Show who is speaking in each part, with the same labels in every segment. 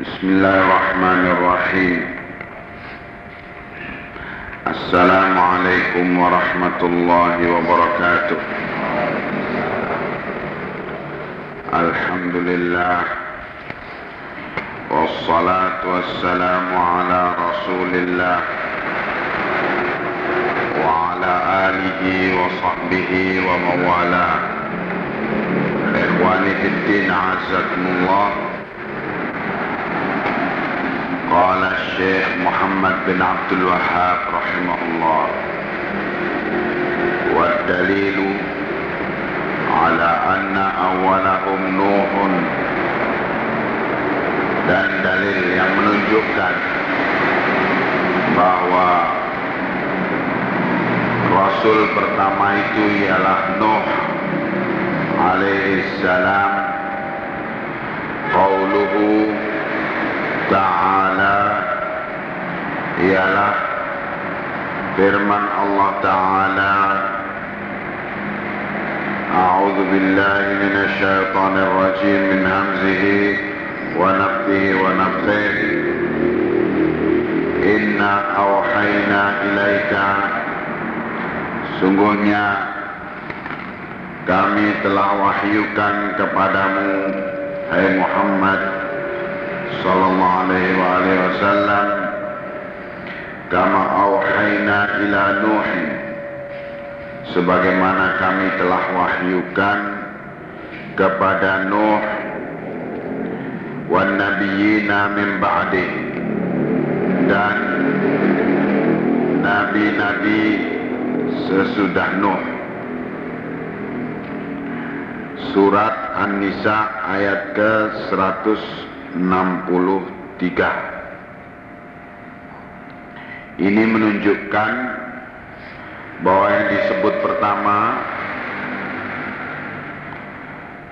Speaker 1: بسم الله الرحمن الرحيم. السلام عليكم ورحمة الله وبركاته. الحمد لله والصلاة والسلام على رسول الله وعلى آله وصحبه ومن والاه إخواني في الدين عزكم الله. الشيخ محمد بن عبد الوهاب رحمه الله والدليل على أن أولهم نوح dan dalil yang menunjukkan bahwa Rasul pertama itu ialah Nuh alaihi ialah firman Allah Ta'ala. Minasy syaithanir rajim min hamzihi wa nafthihi wa nafthihi Inna awhayna ilaika. Sungguhnya kami telah wahyukan kepadamu Hai Muhammad sallallahu alaihi wa alihi wasallam kama auhayna ila nuh sebagaimana kami telah wahyukan kepada Nuh wan nabiyina min ba'di. Dan nabi-nabi sesudah Nuh. Surat An-Nisa ayat ke 163 Ini menunjukkan bahwa yang disebut pertama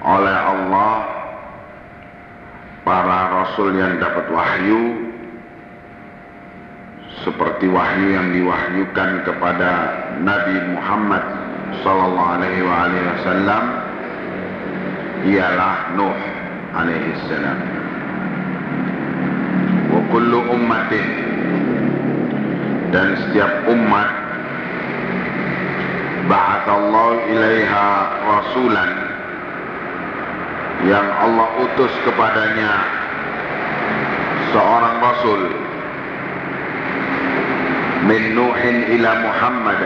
Speaker 1: oleh Allah para rasul yang dapat wahyu seperti wahyu yang diwahyukan kepada Nabi Muhammad sallallahu alaihi wasallam ialah Nuh alaihi salam. Wa kullu ummatin dan setiap umat ba'athallahu ilaiha rasulan yang Allah utus kepadanya seorang rasul min Nuhin ila Muhammad.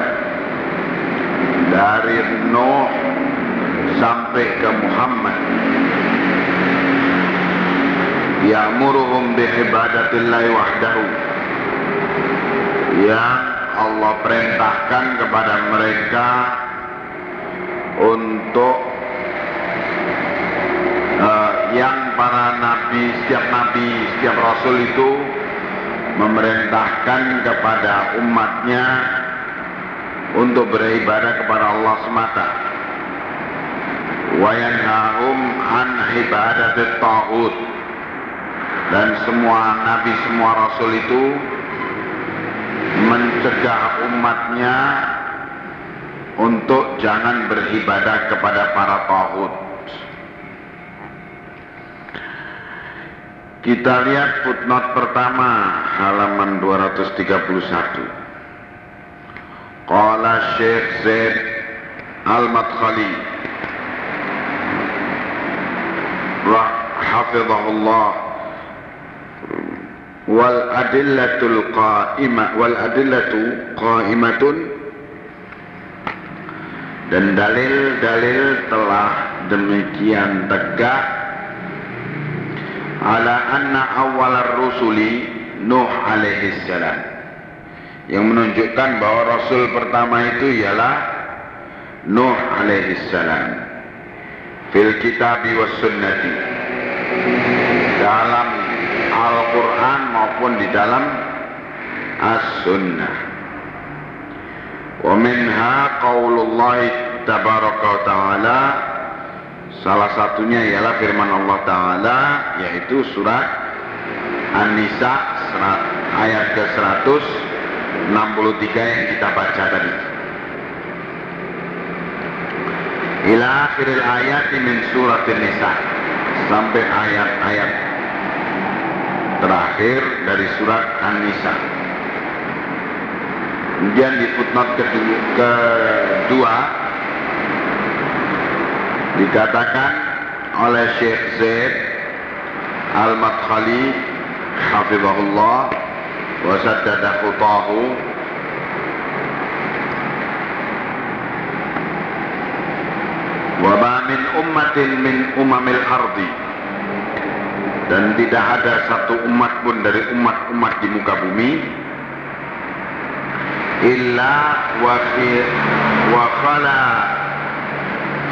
Speaker 1: Dari Nuh sampai ke Muhammad. Ya'muruhum bi'ibadatillahi wahdahu yang Allah perintahkan kepada mereka untuk uh, yang para nabi, setiap nabi, setiap rasul itu memerintahkan kepada umatnya untuk beribadah kepada Allah semata. Wayanhahum an ibadatit taghut. Dan semua nabi, semua rasul itu mencegah umatnya untuk jangan beribadah kepada para taghut. Kita lihat footnote pertama halaman 231. Qala Syekh Zaid Al-Madkhali hafizahullah wal adillatul qa'imah wal adillatu qa'imatun. Dan dalil-dalil telah demikian tegak. Ala anna awalar rusuli Nuh alaihi salam. Yang menunjukkan bahwa rasul pertama itu ialah Nuh alaihi salam. Fil kitabi was sunnati. Dalam Al-Quran maupun di dalam As-Sunnah. Wa minha qaulullah tabaraka ta'ala salah satunya ialah firman Allah Ta'ala yaitu surat An-Nisa ayat ke 163 yang kita baca tadi. Ila akhiril ayat min surat An-Nisa sampai ayat-ayat terakhir dari surat An-Nisa. Kemudian di footnote kedua, dikatakan oleh Syekh Zaid Al-Madkhali hafizahullah wa saddada khutahu wa ma min ummatin min umamil ardi dan tidak ada satu umat pun dari umat-umat di muka bumi illa wa fi wa khala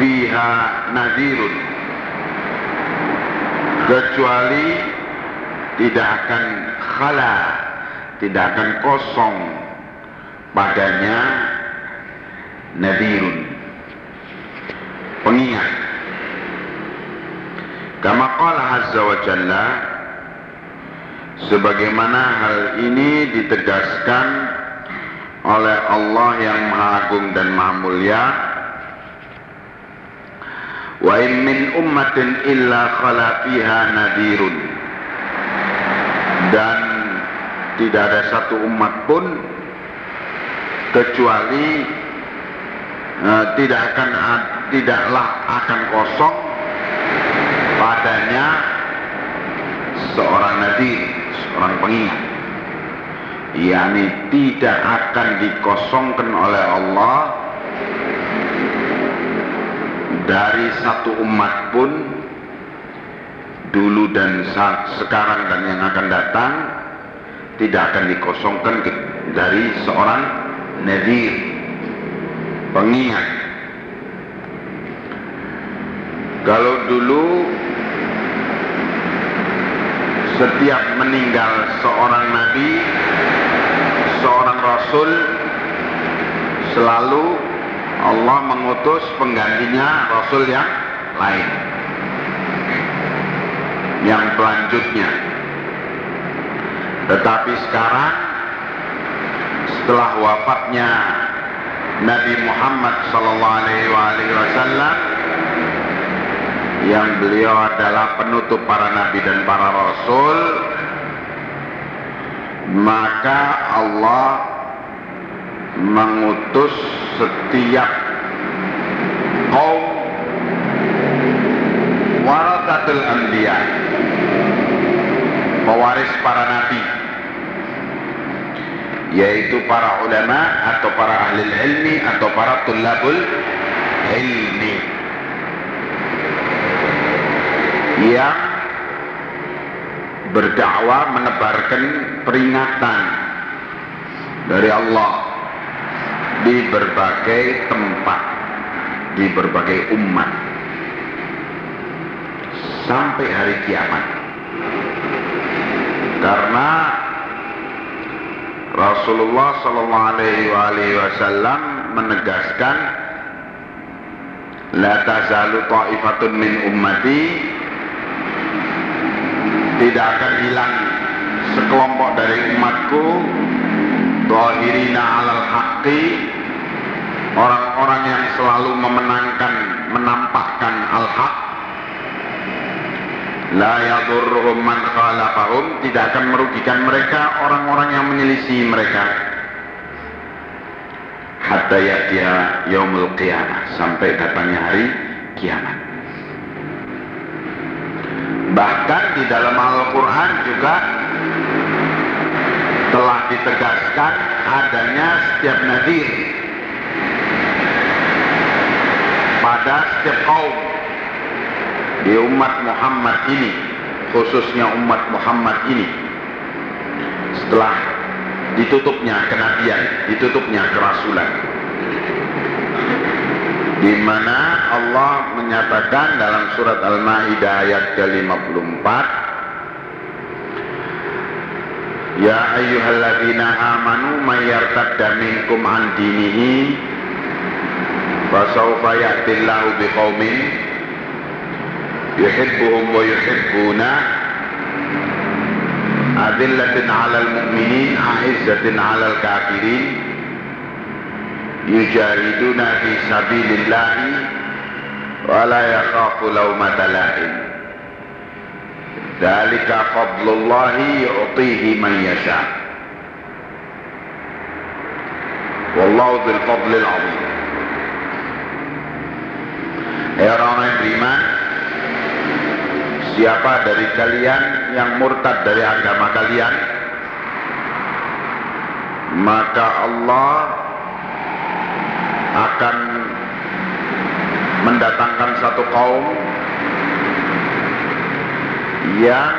Speaker 1: fiha nadhirun kecuali tidak akan khala tidak akan kosong padanya nadhirun pengingat kama qala azza wa jalla sebagaimana hal ini ditegaskan oleh Allah yang Maha Agung dan Maha Mulia wa in min ummatin illa khala fiha nadirun. Dan tidak ada satu umat pun kecuali uh, tidak akan tidaklah akan kosong padanya seorang nadir, seorang pengingat. Yakni tidak akan dikosongkan oleh Allah dari satu umat pun dulu dan saat sekarang dan yang akan datang tidak akan dikosongkan dari seorang nadir pengingat. Kalau dulu setiap meninggal seorang nabi seorang rasul selalu Allah mengutus penggantinya rasul yang lain. Yang selanjutnya. Tetapi sekarang setelah wafatnya Nabi Muhammad sallallahu alaihi wasallam yang beliau adalah penutup para nabi dan para rasul maka Allah mengutus setiap kaum waratatul anbiya pewaris para nabi yaitu para ulama atau para ahli ilmi atau para tulabul ilmi yang berdakwah menebarkan peringatan dari Allah di berbagai tempat, di berbagai umat sampai hari kiamat. Karena Rasulullah Sallallahu Alaihi Wasallam menegaskan, La tazalu ta'ifatun min ummati tidak akan hilang sekelompok dari umatku. Dohirina alal haqqi Orang-orang yang selalu memenangkan Menampakkan al-haq. La yadurruhum man khalafahum Tidak akan merugikan mereka Orang-orang yang menyelisih mereka. Hatta ya'tiya yaumul qiyamah Sampai datangnya hari kiamat Bahkan di dalam Al-Quran juga telah ditegaskan adanya setiap nadir pada setiap kaum di umat Muhammad ini khususnya umat Muhammad ini. Setelah ditutupnya kenabian ditutupnya kerasulan di mana Allah menyatakan dalam surat Al-Maidah ayat ke-54 Ya ayyuhalladzina amanu may yartadda minkum an dinihi fa sawfa ya'tillahu biqaumin yuhibbuhum wa yuhibbuna adillatin 'alal mu'minin 'izzatin 'alal kafirin yujahiduna fi sabilillahi wa la yakhafu laumata laim Dalika fadlullahi yu'tihi man yasha. Wallahu dzul fadlil azim. Ya orang yang beriman, siapa dari kalian yang murtad dari agama kalian, maka Allah akan mendatangkan satu kaum yang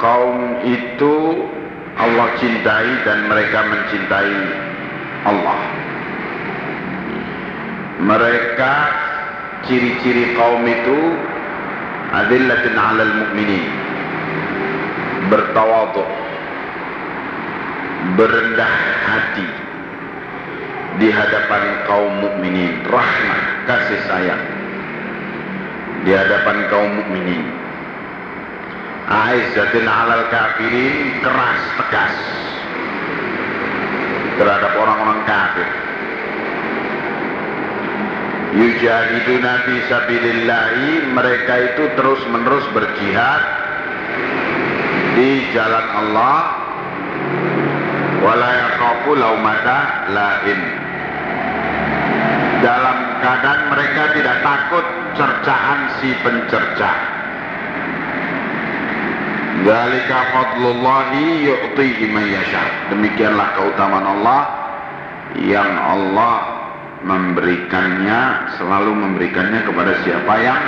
Speaker 1: kaum itu Allah cintai dan mereka mencintai Allah. Mereka ciri-ciri kaum itu adillatin 'alal mu'minin. Bertawadhu. Berendah hati di hadapan kaum mukminin, rahmat, kasih sayang di hadapan kaum mukminin. Aizzatin 'alal kafirin, keras tegas terhadap orang-orang kafir. Yujahiduna fi sabilillahi mereka itu terus-menerus berjihad di jalan Allah wala yakhafu laumata lain. Dalam keadaan mereka tidak takut cercaan si pencerca. Dzalika fadlullahi yu'tihi man yasha. Demikianlah keutamaan Allah yang Allah memberikannya selalu memberikannya kepada siapa yang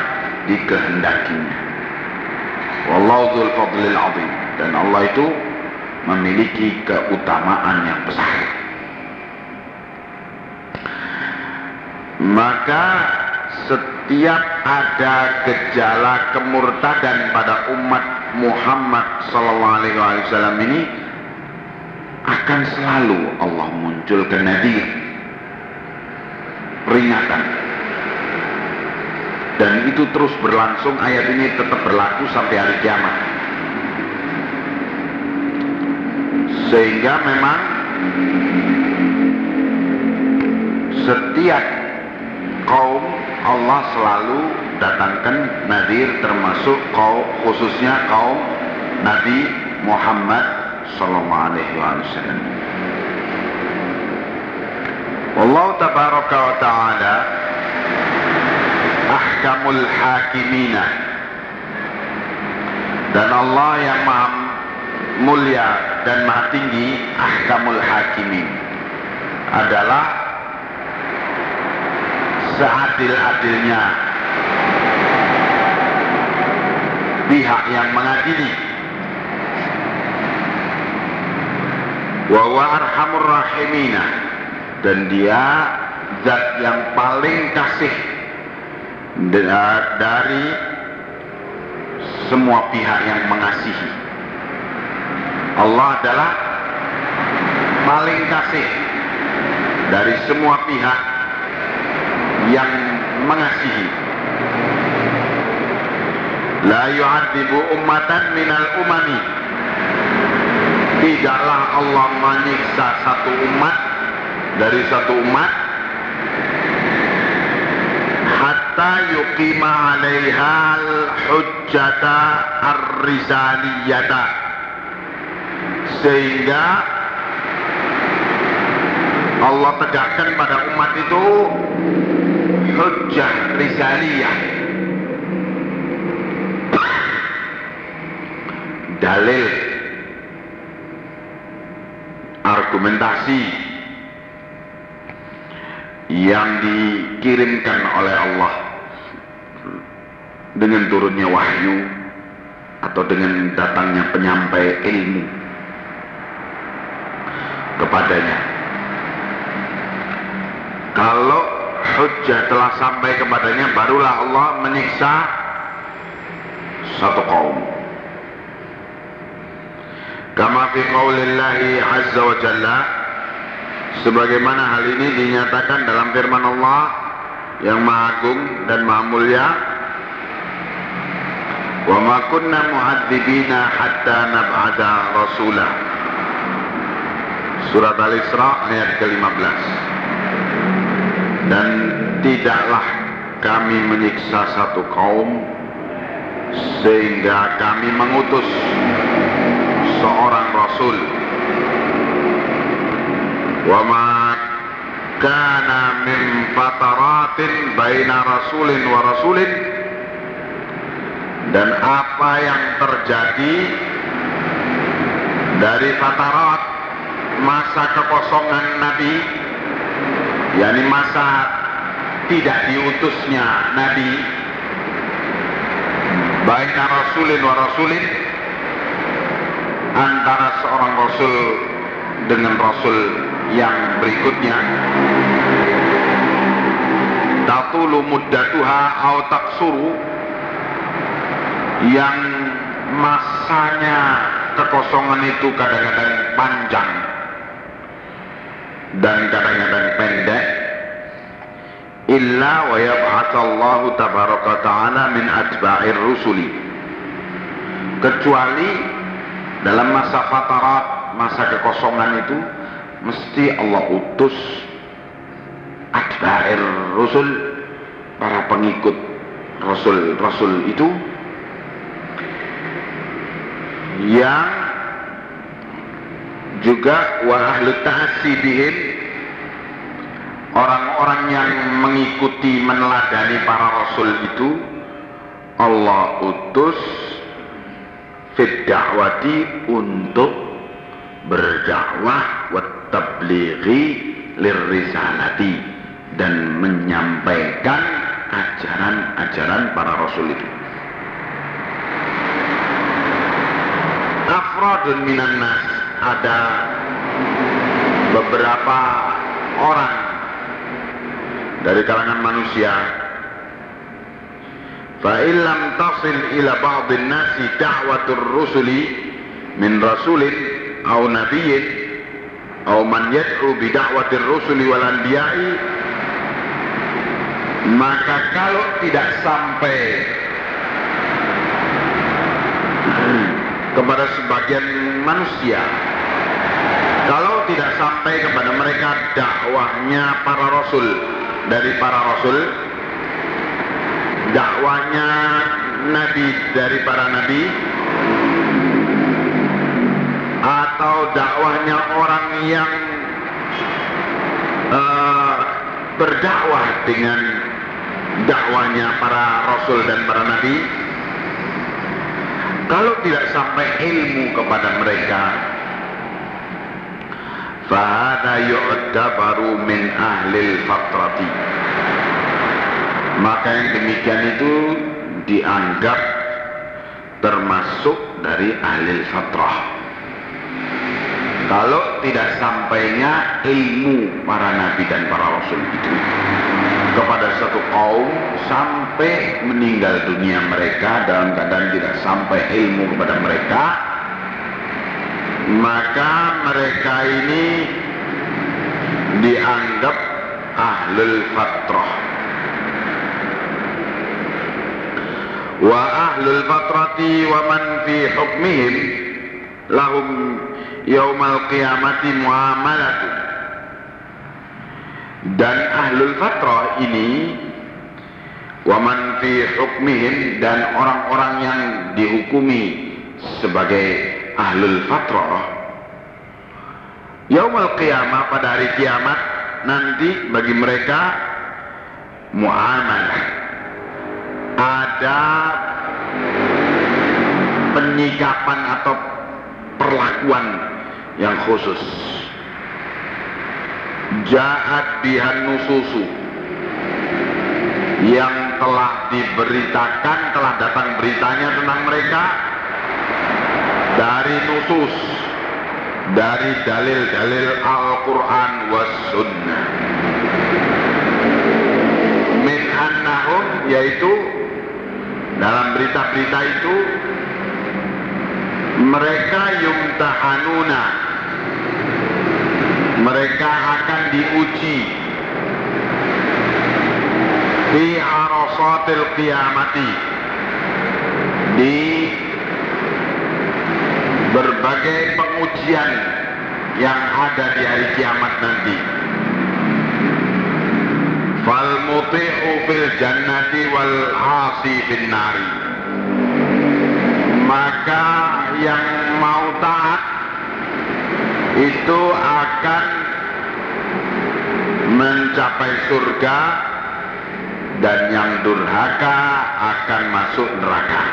Speaker 1: dikehendakinya. Wallahu dzul fadlil azim dan Allah itu memiliki keutamaan yang besar. Maka setiap ada gejala kemurtadan pada umat Muhammad sallallahu alaihi wasallam ini akan selalu Allah munculkan nadir peringatan. Dan itu terus berlangsung ayat ini tetap berlaku sampai hari kiamat. Sehingga memang setiap kaum Allah selalu datangkan nadir termasuk kaum khususnya kaum Nabi Muhammad sallallahu alaihi wasallam. Allah tabaraka wa taala ahkamul hakimina dan Allah yang maha mulia dan maha tinggi ahkamul hakimin adalah seadil-adilnya. Pihak yang mengadili. Wa arhamur rahimina. Dan dia zat yang paling kasih dari semua pihak yang mengasihi. Allah adalah paling kasih dari semua pihak yang mengasihi. La yu'adzibu ummatan minal umami. Tidaklah Allah menyiksa satu umat dari satu umat. Hatta yuqima 'alaiha al-hujjata ar-risaliyata sehingga Allah tegakkan pada umat itu hujjah risaliyah dalil. Argumentasi. Yang dikirimkan oleh Allah. Dengan turunnya wahyu. Atau dengan datangnya penyampai ilmu. Kepadanya. Kalau hujjah telah sampai kepadanya barulah Allah menyiksa satu kaum. Kama fi qaulillahi azza wa jalla sebagaimana hal ini dinyatakan dalam firman Allah yang maha agung dan maha mulia wa ma kunna mu'adzibina hatta nab'ada rasulah surat al-isra ayat ke-15 dan tidaklah kami menyiksa satu kaum sehingga kami mengutus seorang rasul. Wa ma kana min fataratin baina rasulin wa rasulin. Dan apa yang terjadi dari fatarat masa kekosongan Nabi yakni masa tidak diutusnya Nabi. Baik rasulin wa rasulin antara seorang rasul dengan rasul yang berikutnya. Tatulu muddatuha au taksuru yang masanya kekosongan itu kadang-kadang panjang dan kadang-kadang pendek illa wa yab'atsallahu tabaraka ta'ala min atba'ir rusuli. Kecuali dalam masa fatarat masa kekosongan itu mesti Allah utus atba'ir rusul para pengikut rasul-rasul itu yang juga wa ahlu orang-orang yang mengikuti meneladani para rasul itu Allah utus fit da'wati untuk berdakwah wa tablighi lirrisalati dan menyampaikan ajaran-ajaran para rasul itu. Afradun minan nas ada beberapa orang dari kalangan manusia. Fa illam tasil ila ba'dhin nasi da'watur rusuli min rasulin aw nabiyyin aw man yad'u bi da'watir rusuli wal anbiya'i maka kalau tidak sampai kepada sebagian manusia tidak sampai kepada mereka dakwahnya para rasul. Dari para rasul dakwahnya nabi dari para nabi atau dakwahnya orang yang uh, berdakwah dengan dakwahnya para rasul dan para nabi. Kalau tidak sampai ilmu kepada mereka fahada yu'tabaru min ahlil fatrati. Maka yang demikian itu dianggap termasuk dari ahlil fatrah. Kalau tidak sampainya ilmu para nabi dan para rasul itu kepada satu kaum sampai meninggal dunia mereka dalam keadaan tidak sampai ilmu kepada mereka maka mereka ini dianggap ahlul fatrah. Wa ahlul fatrati wa man fi hukmihim lahum yaumal qiyamati muamalatu. Dan ahlul fatrah ini waman fi hukmihim dan orang-orang yang dihukumi sebagai ahlul fatrah yaumul qiyamah pada hari kiamat nanti bagi mereka muamalah. Ada penyikapan atau perlakuan yang khusus. Jahat bihan nususu yang telah diberitakan telah datang beritanya tentang mereka dari nusus dari dalil-dalil Al-Quran was sunnah. Min annahum yaitu dalam berita-berita itu mereka yumtahanuna. Mereka akan diuji. Di arasatil qiyamati. Di berbagai pengujian yang ada di hari kiamat nanti fal muti'u fil jannati wal asi bin nari maka yang mau taat itu akan mencapai surga dan yang durhaka akan masuk neraka.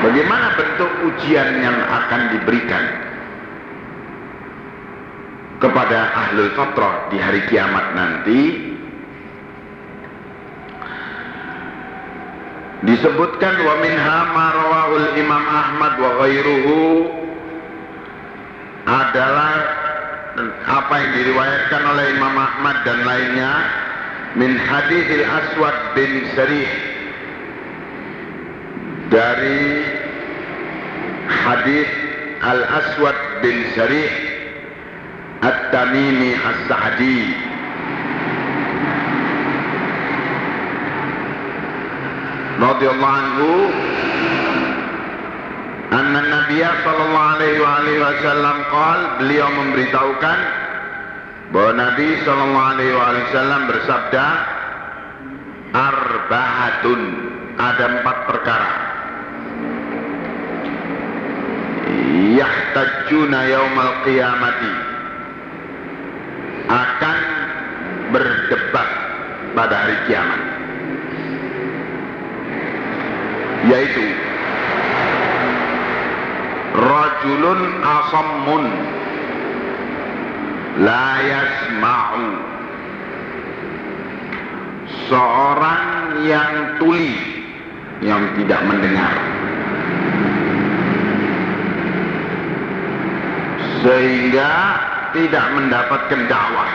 Speaker 1: Bagaimana bentuk ujian yang akan diberikan kepada ahlul fatrah di hari kiamat nanti? Disebutkan wa minha Imam Ahmad wa ghairuhu adalah apa yang diriwayatkan oleh Imam Ahmad dan lainnya min hadithil Aswad bin Sarih dari hadis Al Aswad bin Sarih At-Tamimi As-Sa'di. Radhiyallahu anhu anna Nabi sallallahu alaihi wasallam qal beliau memberitahukan bahwa Nabi sallallahu alaihi wasallam bersabda arbahatun ada empat perkara yahtajuna yaumal qiyamati. Akan berdebat pada hari kiamat. Yaitu rajulun asammun la yasma'u. Seorang yang tuli yang tidak mendengar sehingga tidak mendapatkan dakwah.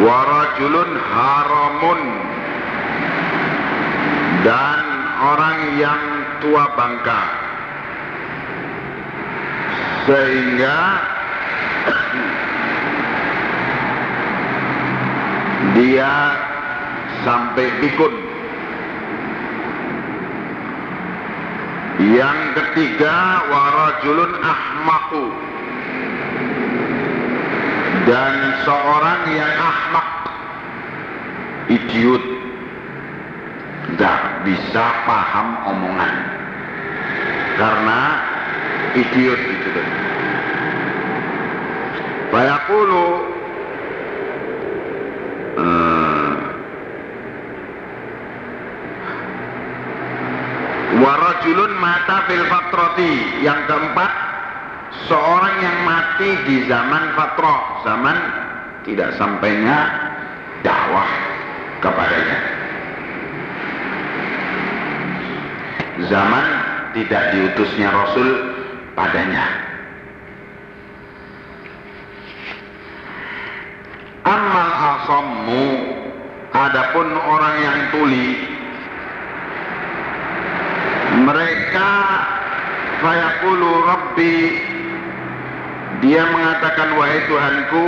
Speaker 1: Warajulun haramun. Dan orang yang tua bangka. Sehingga dia sampai pikun yang ketiga warajulun ahmaku. Dan seorang yang ahmak idiot. Tidak bisa paham omongan. Karena idiot itu tadi. Bayakulu hmm, Warajulun mata fil fatroti Yang keempat Seorang yang mati di zaman fatroh Zaman tidak sampainya dakwah kepadanya. Zaman tidak diutusnya Rasul padanya. Amal asammu Adapun orang yang tuli mereka fayaqulu rabbi. Dia mengatakan wahai Tuhanku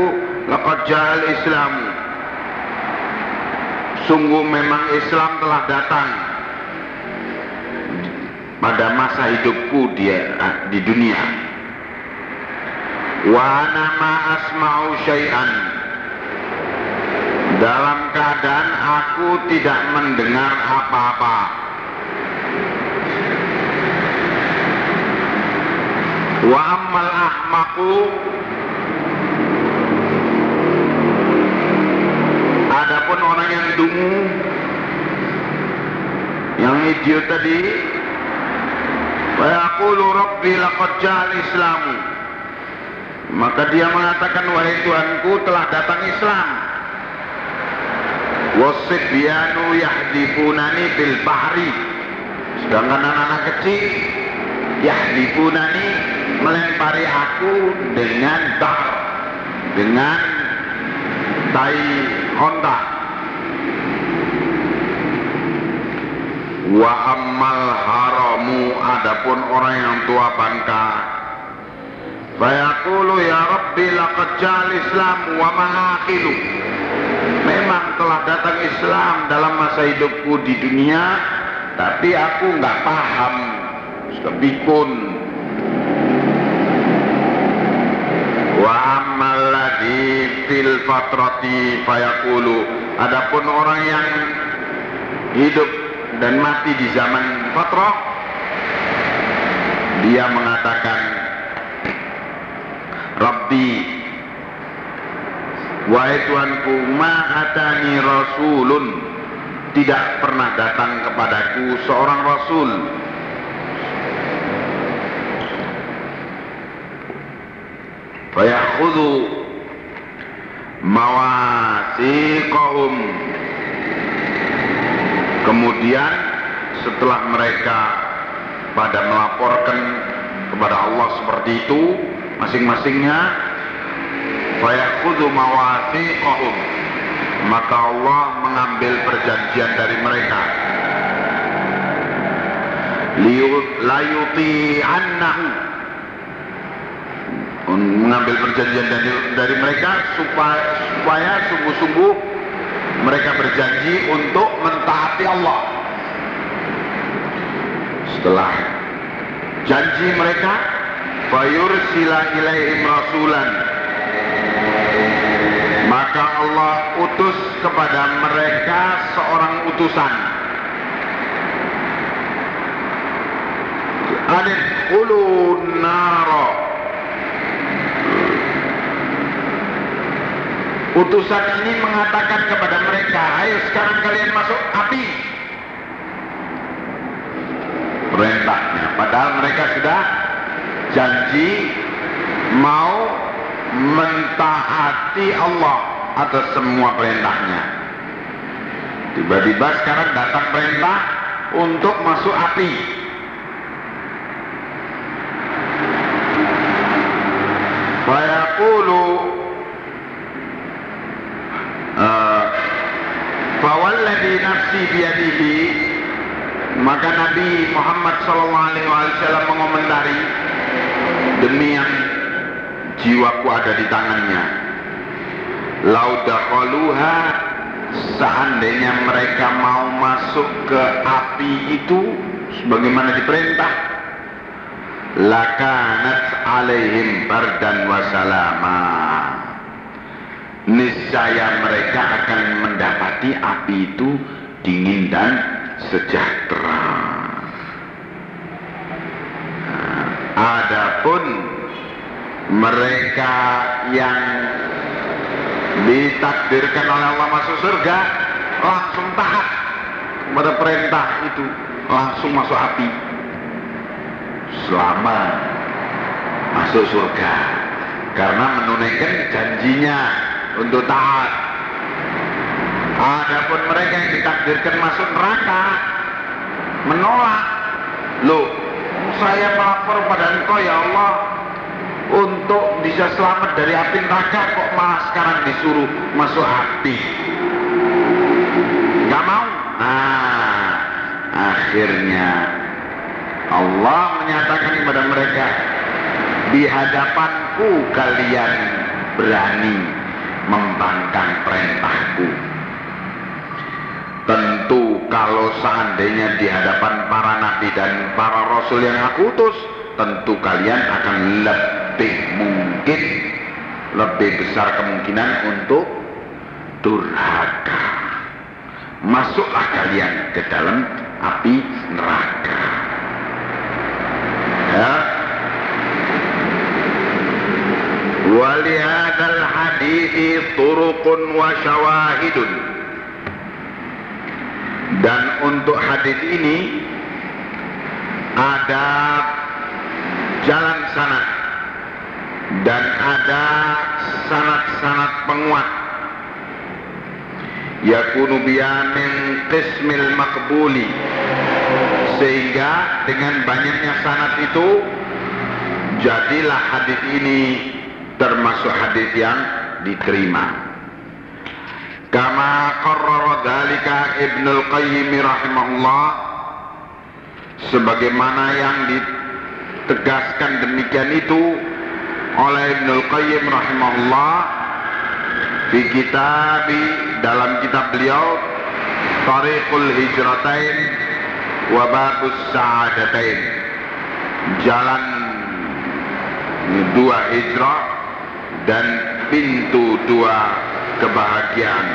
Speaker 1: laqad ja'al Islam. Sungguh memang Islam telah datang. Pada masa hidupku dia di dunia. Wa ana ma asma'u syai'an. Dalam keadaan aku tidak mendengar apa-apa wa ammal ahmaku adapun orang yang dungu yang idiot tadi wa yaqulu rabbi laqad ja'al islamu maka dia mengatakan wahai Tuhanku telah datang Islam. Wasibyanu yahdifunani bil bahri. Sedangkan anak-anak kecil yahdifunani melempari aku dengan bar dengan tai honda. Wa ammal haramu adapun orang yang tua bangka. Fayaqulu ya Rabbi laqad ja'al Islam wa ma'aqilu. Memang telah datang Islam dalam masa hidupku di dunia Tapi aku nggak paham. Sudah bikun Wa ammal ladhi fil fatrati fayaqulu. Adapun orang yang hidup dan mati di zaman fatrah dia mengatakan Rabbi Wahai Tuhanku ma'atani rasulun. Tidak pernah datang kepadaku seorang rasul. Fayakhudhu mawasiqahum. Kemudian setelah mereka pada melaporkan kepada Allah seperti itu masing-masingnya fayakhudhu mawasiqahum. Maka Allah mengambil perjanjian dari mereka. Layuti annahu mengambil perjanjian dari, dari mereka supaya supaya sungguh-sungguh mereka berjanji untuk mentaati Allah. Setelah janji mereka fayur sila ilaihim rasulan. Maka Allah utus kepada mereka seorang utusan. Adit ulun naro Utusan ini mengatakan kepada mereka Ayo sekarang kalian masuk api. Perintahnya. Padahal mereka sudah janji Mau mentaati Allah atas semua perintahnya. Tiba-tiba sekarang datang perintah Untuk masuk api. Fayaqulu uh, Fawalladhi nafsi biyadihi Maka Nabi Muhammad SAW mengomentari Demi yang jiwaku ada di tangannya. Laudakhaluha Seandainya mereka mau masuk ke api itu Sebagaimana diperintah lakanat alaihim bardan wasalama niscaya mereka akan mendapati api itu dingin dan sejahtera. Nah, adapun mereka yang ditakdirkan oleh Allah masuk surga langsung taat pada perintah itu langsung masuk api. Selama masuk surga karena menunaikan janjinya untuk taat. Adapun mereka yang ditakdirkan masuk neraka menolak. Loh saya melapor pada engkau ya Allah untuk bisa selamat dari api neraka kok malah sekarang disuruh masuk api? Gak mau. Nah akhirnya Allah menyatakan kepada mereka di hadapanku kalian berani membangkang perintahku. Tentu kalau seandainya di hadapan para nabi dan para rasul yang aku utus tentu kalian akan lebih mungkin lebih besar kemungkinan untuk durhaka. Masuklah kalian ke dalam api neraka. Ya walihadal hadithi turukun wa syawahidun. Dan untuk hadis ini ada jalan sanad dan ada sanad-sanad penguat. Yakunu biyamin qismil makbuli sehingga dengan banyaknya sanat itu jadilah hadis ini termasuk hadis yang diterima. Kama qarrara dzalika Ibnul Qayyim rahimahullah sebagaimana yang ditegaskan demikian itu oleh Ibnul Qayyim rahimahullah di kitab dalam kitab beliau Tariqul Hijratain wababus sa'adatain. Jalan dua hijrah dan pintu dua kebahagiaan.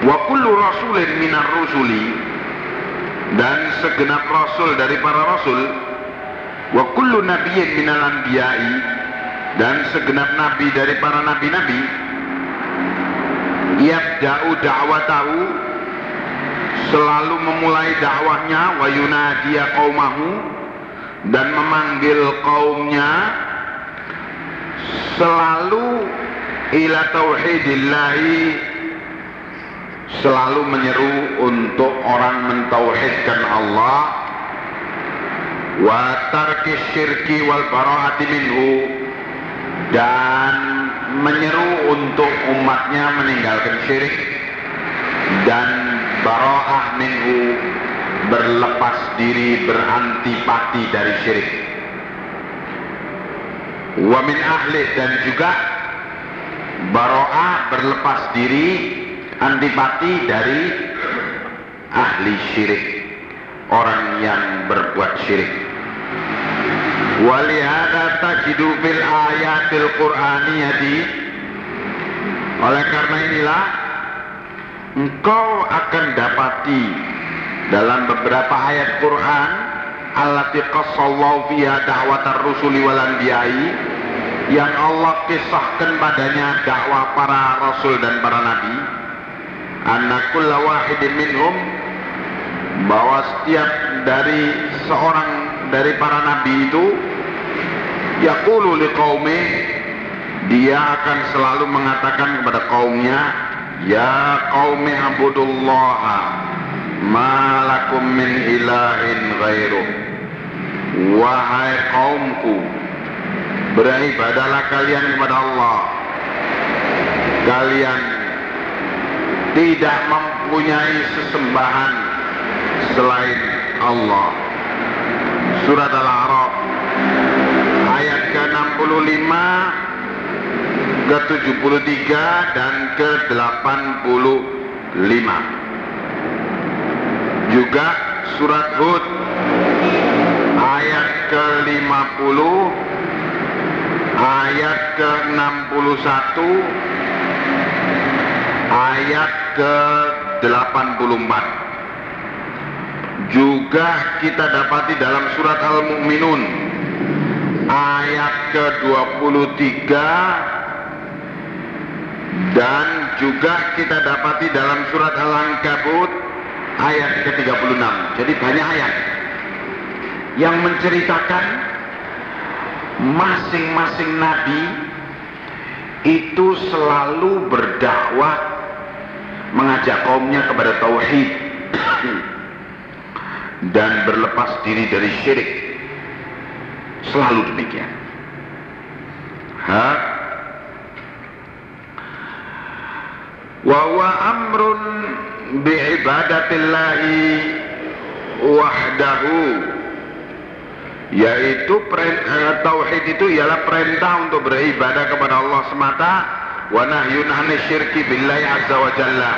Speaker 1: Wa kullu rasulin minar rusuli dan segenap rasul dari para rasul wa kullu nabiyyin minal anbiya'i dan segenap nabi dari para nabi-nabi yabda'u da'watahu selalu memulai dakwahnya wa yunadiya qaumahu dan memanggil kaumnya selalu ila tauhidillahi selalu menyeru untuk orang mentauhidkan Allah wa tarki syirki wal bara'ati minhu dan menyeru untuk umatnya meninggalkan syirik dan bara'ah minhu berlepas diri berantipati dari syirik. Wa min ahli dan juga bara'ah berlepas diri antipati dari ahli syirik. Orang yang berbuat syirik. Walihada tajidu fil ayatil qur'aniyati. Oleh karena inilah engkau akan dapati dalam beberapa ayat Quran allati qassallahu fiha da'watar rusuli wal anbiya'i yang Allah kisahkan padanya dakwah para rasul dan para nabi. Anna kulla wahidin minhum bahwa setiap dari seorang dari para nabi itu yaqulu liqaumi dia akan selalu mengatakan kepada kaumnya ya qaumi abudullaha ma lakum min ilahin ghairuh wahai kaumku beribadalah kalian kepada Allah kalian tidak mempunyai sesembahan selain Allah. Surat Al-A'raf ayat ke-65 ke-73 dan ke-85. Juga surat Hud ayat ke-50 ayat ke-61 ayat ke-84 juga kita dapati dalam surat Al-Mu'minun ayat ke-23 dan juga kita dapati dalam surat Al-Ankabut ayat ke-36. Jadi banyak ayat. Yang menceritakan masing-masing nabi itu selalu berdakwah mengajak kaumnya kepada tauhid dan berlepas diri dari syirik. Selalu demikian. Ha wa huwa amrun bi ibadatillahi wahdahu. Yaitu eh, tauhid itu ialah perintah untuk beribadah kepada Allah semata wa nahyun syirki billahi azza wa jalla.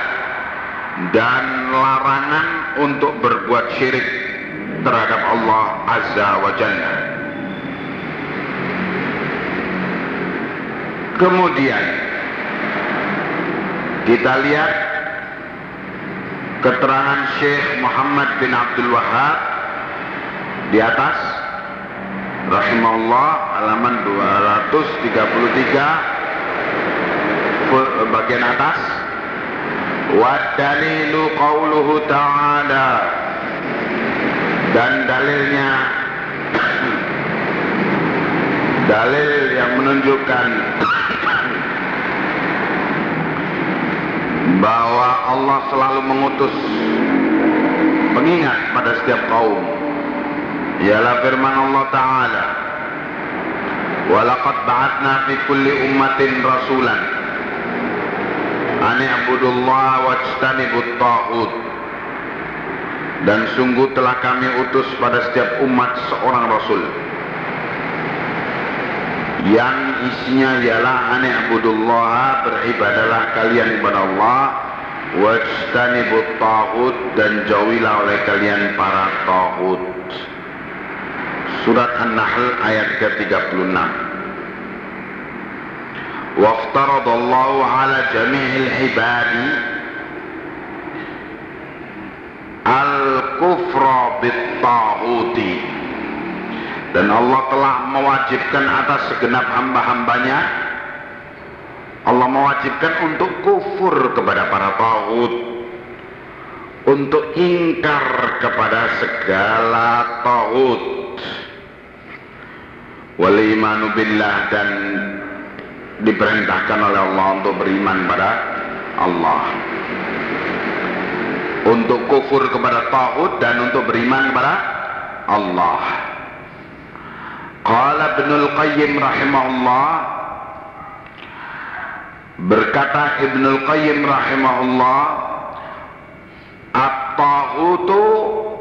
Speaker 1: Dan larangan untuk berbuat syirik terhadap Allah azza wa jalla. Kemudian kita lihat keterangan Syekh Muhammad bin Abdul Wahab di atas. Rahimahullah halaman 233 bagian atas. Wa dalilu qauluhu ta'ala. Dan dalilnya dalil yang menunjukkan bahwa Allah selalu mengutus pengingat pada setiap kaum. Ialah firman Allah Ta'ala walaqad ba'atna fi kulli ummatin rasulan Ani abudullah wajtanibut ta'ud dan sungguh telah kami utus pada setiap umat seorang rasul yang isinya ialah an'budullaha beribadalah kalian kepada Allah. Wajtanibut tagut dan jauhilah oleh kalian para ta'ud. Surat An-Nahl ayat ke-36. Waftaradallahu ala jami'il ibadi. Al-kufra bit-tahuti dan Allah telah mewajibkan atas segenap hamba-hambanya. Allah mewajibkan untuk kufur kepada para tauhid. Untuk ingkar kepada segala tauhid. Wal imanu billah dan diperintahkan oleh Allah untuk beriman pada Allah. Untuk kufur kepada tauhid dan untuk beriman kepada Allah Qala Ibnul Qayyim rahimahullah. Berkata Ibnul Qayyim rahimahullah at-taghutu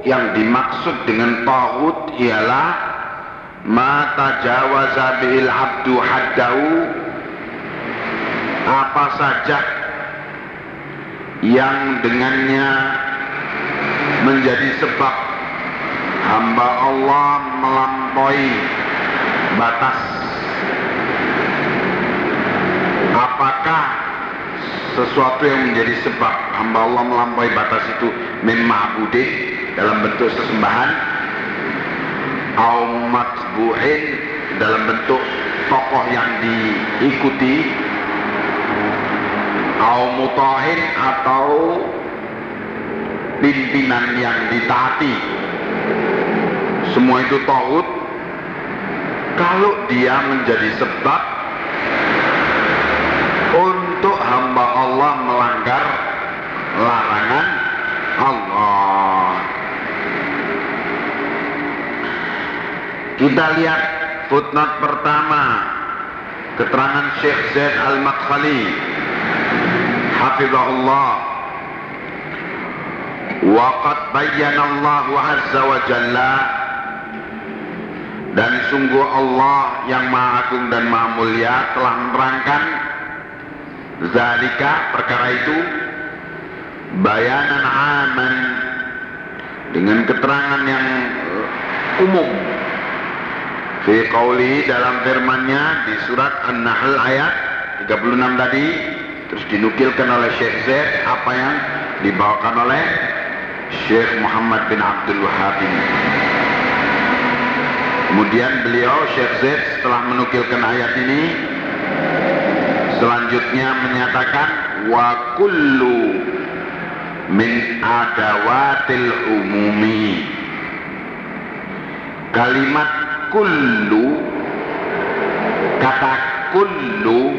Speaker 1: yang dimaksud dengan taghut ialah ma tajawaza bihil abdu haddahu. Apa saja yang dengannya menjadi sebab hamba Allah melampaui batas apakah sesuatu yang menjadi sebab hamba Allah melampaui batas itu min dalam bentuk sesembahan? Au matbu'in dalam bentuk tokoh yang diikuti? Au mutahin atau pimpinan yang ditaati? Semua itu tauhid kalau dia menjadi sebab untuk hamba Allah melanggar larangan Allah. Kita lihat footnote pertama keterangan Syekh Zaid Al-Madkhali hafizahullah Waqad bayyana Allah azza wa jalla dan sungguh Allah yang maha agung dan maha mulia telah menerangkan zalika perkara itu bayanan aman dengan keterangan yang umum. Fi qawli dalam firmannya di surat An-Nahl ayat 36 tadi terus dinukilkan oleh Syekh Zaid apa yang dibawakan oleh Syekh Muhammad bin Abdul Wahab ini Kemudian beliau Syekh Zaid setelah menukilkan ayat ini selanjutnya menyatakan wa kullu min adawatil umumi. Kalimat kullu kata kullu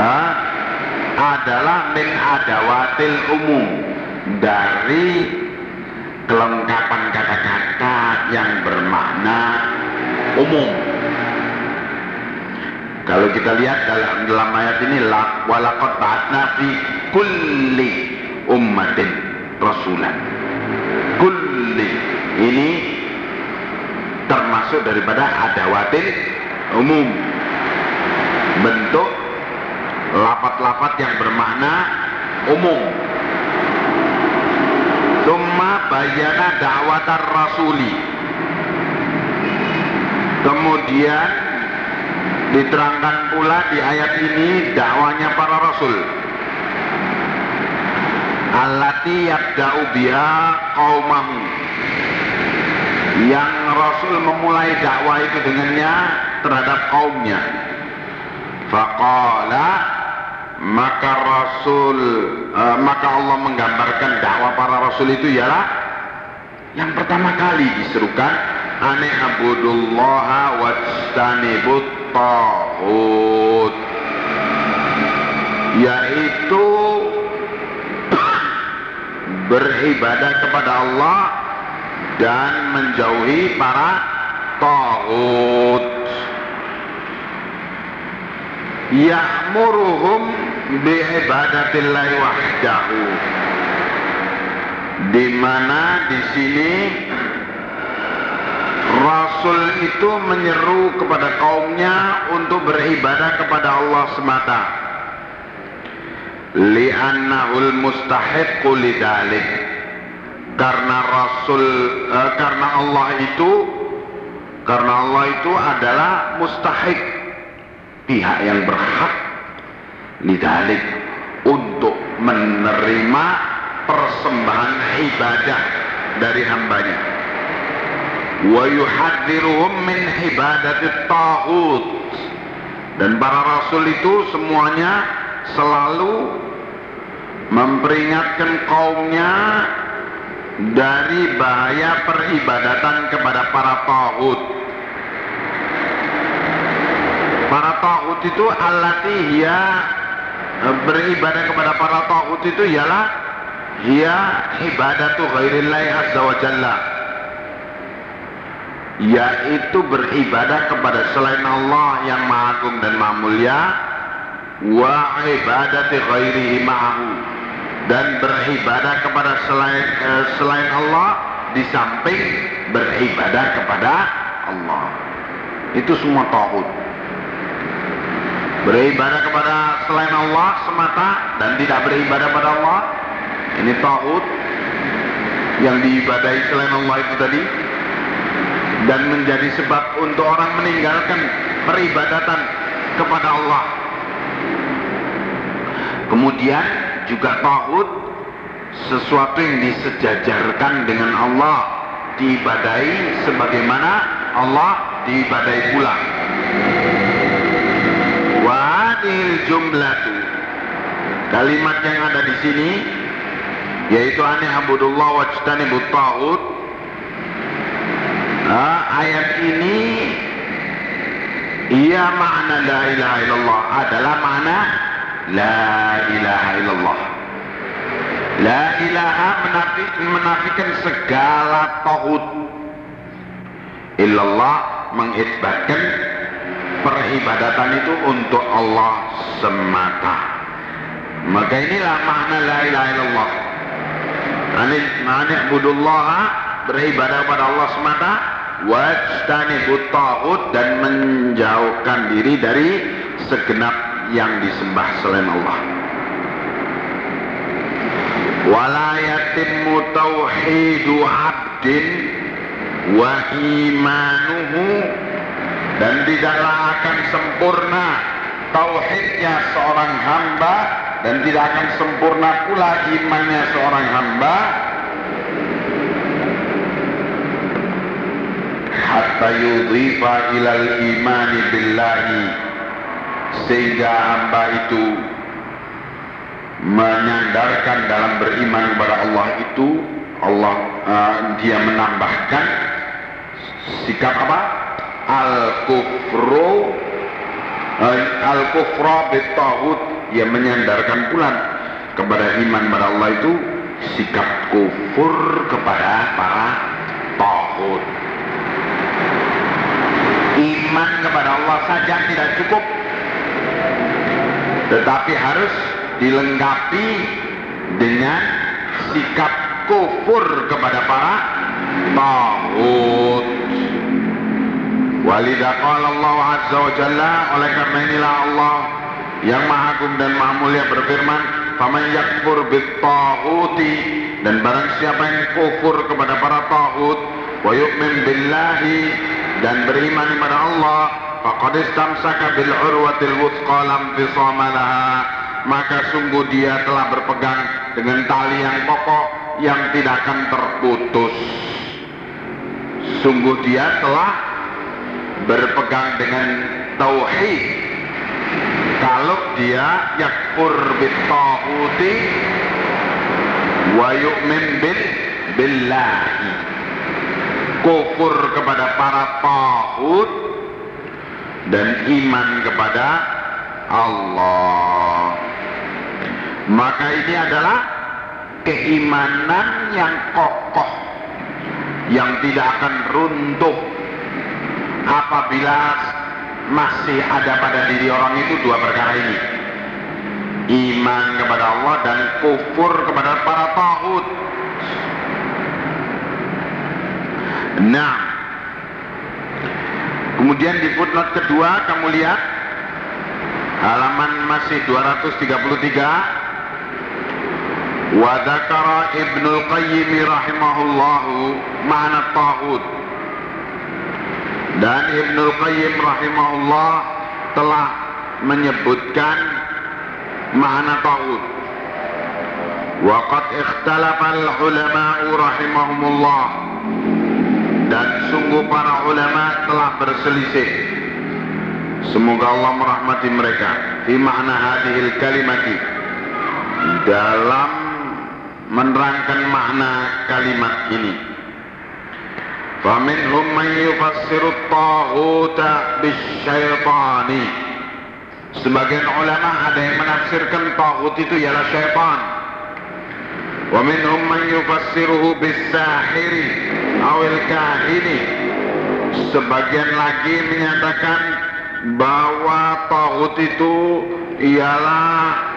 Speaker 1: ha, adalah min adawatil umum dari kelengkapan kata-kata yang bermakna umum. Kalau kita lihat dalam dalam ayat ini walaqad ba'atna fi kulli ummatin rasulan. Kulli ini termasuk daripada adawatin umum. Bentuk lapat-lapat yang bermakna umum Tumma bayana da'watar rasuli. Kemudian diterangkan pula di ayat ini dakwanya para rasul. Allati yabda'u biha qaumahu. Yang Rasul memulai dakwah itu dengannya terhadap kaumnya. Faqala maka Rasul uh, maka Allah menggambarkan dakwah para Rasul itu ialah yang pertama kali diserukan ane abudullaha wajtanibut ta'ud yaitu beribadah kepada Allah dan menjauhi para ta'ud ya'muruhum bi'ibadatillahi wahdahu. Di mana di sini Rasul itu menyeru kepada kaumnya untuk beribadah kepada Allah semata. Li'annahul mustahiqqu lidalik. Karena Rasul eh, karena Allah itu karena Allah itu adalah mustahik pihak yang berhak lidalik untuk menerima persembahan ibadah dari hambanya wa yuhadziruhum min ibadati taghut dan para rasul itu semuanya selalu memperingatkan kaumnya dari bahaya peribadatan kepada para taghut. Para taghut itu allati hiya beribadah kepada para taghut itu ialah hiya ibadatu ghairillahi azza wa jalla yaitu beribadah kepada selain Allah yang Maha Agung dan Maha Mulia wa ibadati ghairihi ma'ahu dan beribadah kepada selain eh, selain Allah di samping beribadah kepada Allah. Itu semua tauhid. Beribadah kepada selain Allah semata dan tidak beribadah pada Allah ini tauhid yang diibadahi selain Allah itu tadi dan menjadi sebab untuk orang meninggalkan peribadatan kepada Allah. Kemudian juga tauhid sesuatu yang disejajarkan dengan Allah diibadahi sebagaimana Allah diibadahi pula. Wadil jumlatu kalimat yang ada di sini yaitu aneh abudullah wajtanibut tauhid Nah, ayat ini ia makna la ilaha illallah adalah makna la ilaha illallah. La ilaha menafik, menafikan segala tauhid. Illallah mengisbatkan peribadatan itu untuk Allah semata. Maka inilah makna la ilaha illallah. Anil ma'ni'budullah beribadah pada Allah semata wajtanibut taghut dan menjauhkan diri dari segenap yang disembah selain Allah. Wala yatimmu tauhidu abdin wa imanuhu dan tidaklah akan sempurna tauhidnya seorang hamba dan tidak akan sempurna pula imannya seorang hamba hatta yudhifa ilal imani billahi. Sehingga hamba itu menyandarkan dalam beriman kepada Allah itu Allah uh, dia menambahkan sikap apa? Al kufru uh, al kufra bitahud dia menyandarkan pula kepada iman kepada Allah itu sikap kufur kepada para tauhid iman kepada Allah saja tidak cukup. Tetapi harus dilengkapi dengan sikap kufur kepada para tauhid. Walidha qala Allah azza wa jalla oleh karena inilah Allah yang maha agung dan maha mulia berfirman faman yakfur bit dan barang siapa yang kufur kepada para tauhid wa yu'min billahi dan beriman kepada Allah faqad istamsaka bil urwatil wuthqa lam maka sungguh dia telah berpegang dengan tali yang kokoh yang tidak akan terputus. Sungguh dia telah berpegang dengan tauhid. Kalau dia yakfur bit wa yu'min bil billahi kufur kepada para tauhid dan iman kepada Allah. Maka ini adalah keimanan yang kokoh yang tidak akan runtuh apabila masih ada pada diri orang itu dua perkara ini. Iman kepada Allah dan kufur kepada para tauhid Nah, kemudian di footnote kedua kamu lihat. Halaman masih 233 wa dzakara Ibnu Qayyim rahimahullahu ma'na taghut dan Ibnu Qayyim rahimahullah telah menyebutkan makna taghut Waqad ikhtalafal ulama'u rahimahumullah dan sungguh para ulama telah berselisih. Semoga Allah merahmati mereka. Fi makna hadhil kalimati. Dalam menerangkan makna kalimat ini. Faminhum man yufassiru at-taghuta bisyaitani sebagian ulama ada yang menafsirkan taghut itu ialah syaitan minhum man yufassiruhu bis-sahiri awil kahini sebagian lagi menyatakan bahwa taghut itu ialah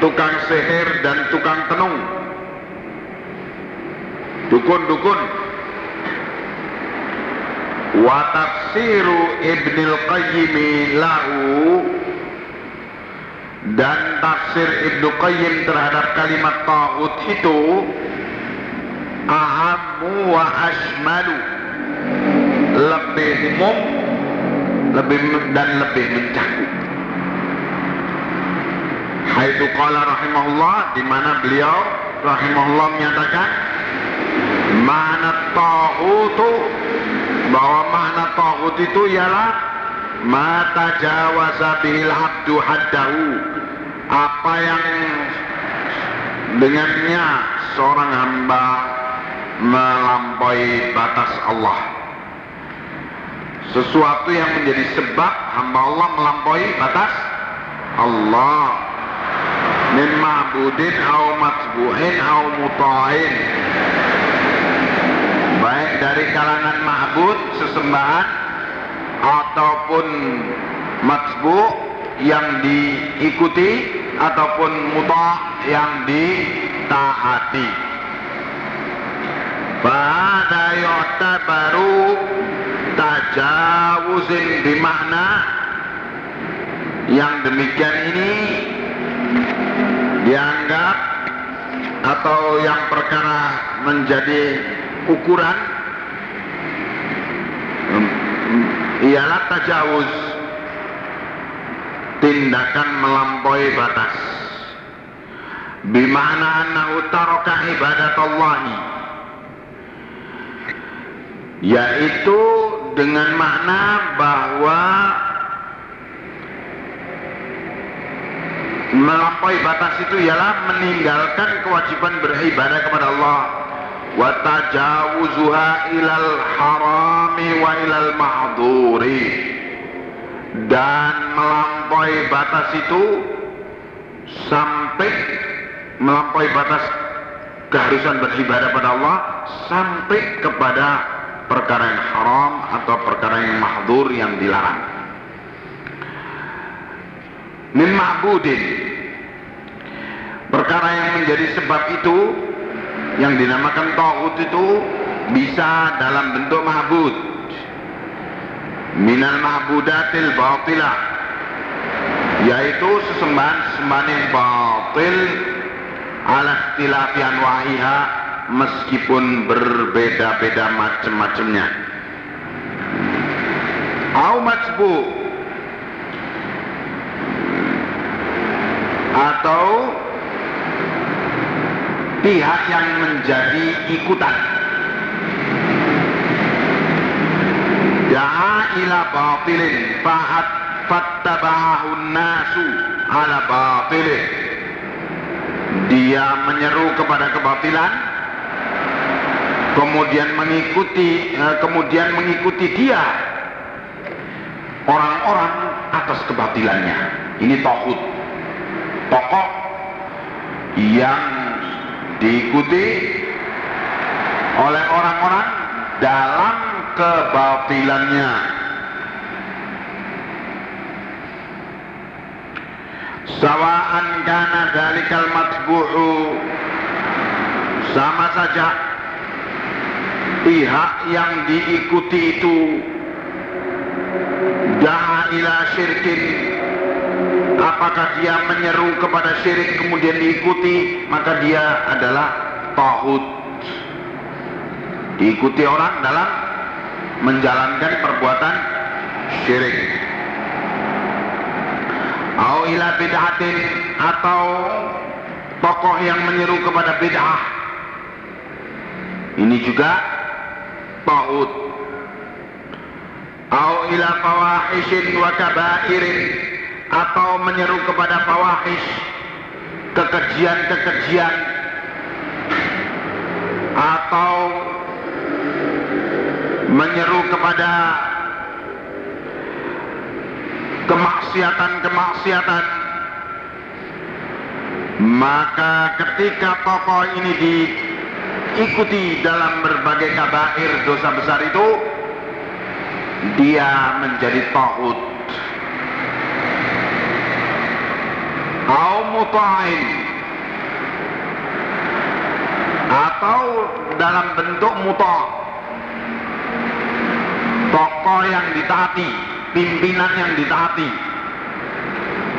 Speaker 1: tukang sihir dan tukang tenung. Dukun-dukun. Wa tafsiru Ibnul Qayyim lahu dan tafsir Ibnu Qayyim terhadap kalimat taghut itu ahammu wa ashmalu. Lebih umum lebih dan lebih mencakup. Haitu qala rahimahullah di mana beliau rahimahullah menyatakan makna taghutu bahwa makna taghut itu ialah mata jawaza bihil abdu haddahu apa yang dengannya seorang hamba melampaui batas Allah? Sesuatu yang menjadi sebab hamba Allah melampaui batas Allah. Min ma'budin au matbu'in au muta'in. Baik dari kalangan ma'bud sesembahan ataupun matbu yang diikuti ataupun muta yang ditaati. Pada baru tajawuzin dimakna yang demikian ini dianggap atau yang perkara menjadi ukuran ialah tajawuz. Tindakan melampaui batas. Bimana annahu taraka ibadatallahi yaitu dengan makna bahwa melampaui batas itu ialah meninggalkan kewajiban beribadah kepada Allah wa tajawuzuha ilal harami wa ilal mahduri dan melampaui batas itu sampai melampaui batas keharusan beribadah pada Allah sampai kepada perkara yang haram atau perkara yang mahdur yang dilarang. Min ma'budin. Perkara yang menjadi sebab itu yang dinamakan tauhid itu bisa dalam bentuk ma'bud. Minal ma'budatil batilah yaitu sesembahan-sesembahan yang batil ala ikhtilafi meskipun berbeda-beda macam-macamnya. Au majbu. Atau pihak yang menjadi ikutan. Da'a ila batilin fa'at fattaba'ahun nasu ala batilin. Dia menyeru kepada kebatilan kemudian mengikuti kemudian mengikuti dia orang-orang atas kebatilannya. Ini tohut tokoh yang diikuti oleh orang-orang dalam kebatilannya. Sawaan kana dalikal matbu'u. Sama saja pihak yang diikuti itu da'a ila syirkin apakah dia menyeru kepada syirik kemudian diikuti maka dia adalah tauhid. Diikuti orang dalam menjalankan perbuatan syirik. Au ila bid'atin atau tokoh yang menyeru kepada bid'ah. Ini juga ta'ud au ila fawahishin wa kabairin atau menyeru kepada fawahish kekejian-kekejian atau menyeru kepada kemaksiatan-kemaksiatan maka ketika tokoh ini diikuti dalam berbagai kabair dosa besar itu dia menjadi tauhid au muta'in atau dalam bentuk muta tokoh yang ditaati pimpinan yang ditaati.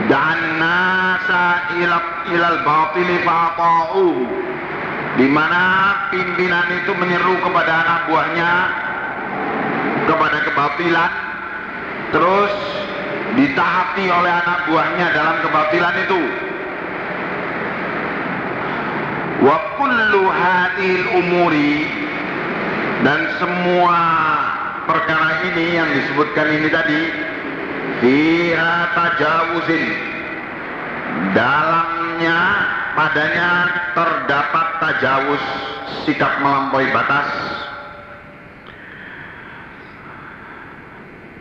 Speaker 1: Dan nasa ilal ilal batili fa'ta'u di mana pimpinan itu menyeru kepada anak buahnya kepada kebatilan. Terus ditaati oleh anak buahnya dalam kebatilan itu wa kullu hadhil umuri dan semua perkara ini yang disebutkan ini tadi fiha tajawuzin. Dalamnya padanya terdapat tajawuz sikap melampaui batas.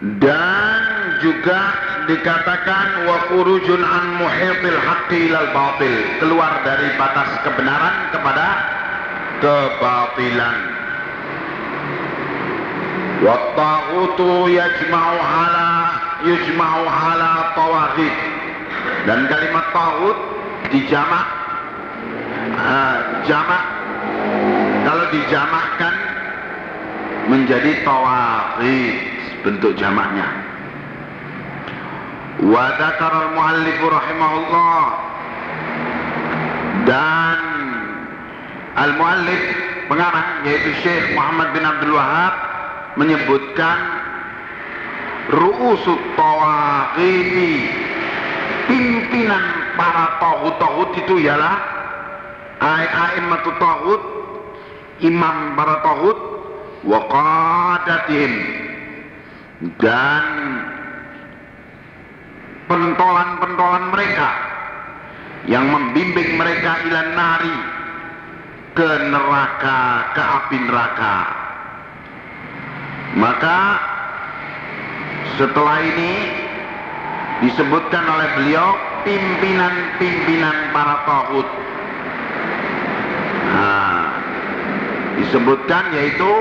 Speaker 1: Dan juga dikatakan wa khurujun an muhitil haqqi ilal batil. Keluar dari batas kebenaran kepada kebatilan. Wa ta'utu yajma'u ala yujma'u ala tawahid dan kalimat ta'ud dijamak uh, jamak. Kalau dijamakkan menjadi tawahid bentuk jamaknya dzakara al-muallif rahimahullah. Dan al-muallif pengarang yaitu Syekh Muhammad bin Abdul Wahab menyebutkan ru'usut tawaghiti pimpinan para tauhid-tauhid itu ialah ai-aimmatu tauhid imam para tauhid wa qadatihim dan pentolan-pentolan mereka yang membimbing mereka ilan nari ke neraka, ke api neraka. Maka setelah ini disebutkan oleh beliau pimpinan-pimpinan para tauhid. Nah, disebutkan yaitu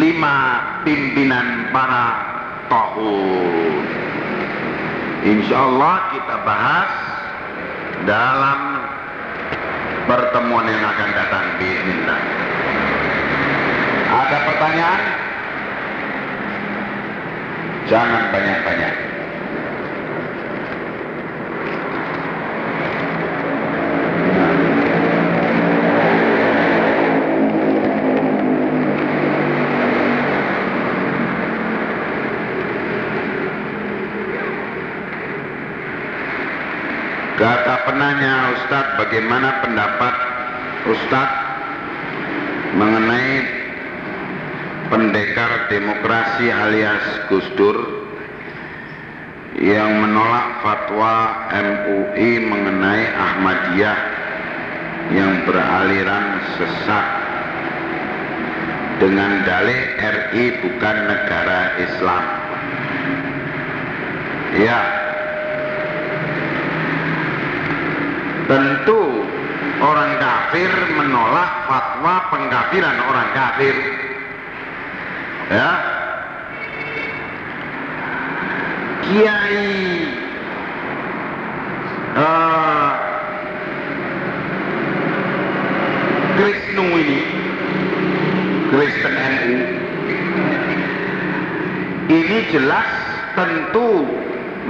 Speaker 1: lima pimpinan para tauhid. Insya Allah kita bahas dalam pertemuan yang akan datang. Bismillah. Ada pertanyaan? Jangan banyak-banyak. Kata penanya Ustadz bagaimana pendapat Ustadz mengenai pendekar demokrasi alias Gus Dur yang menolak fatwa MUI mengenai Ahmadiyah yang beraliran sesat dengan dalih RI bukan negara Islam. Ya, tentu orang kafir menolak fatwa pengkafiran orang kafir. Ya. Kiai uh, Krisnu ini Kristen NU ini jelas tentu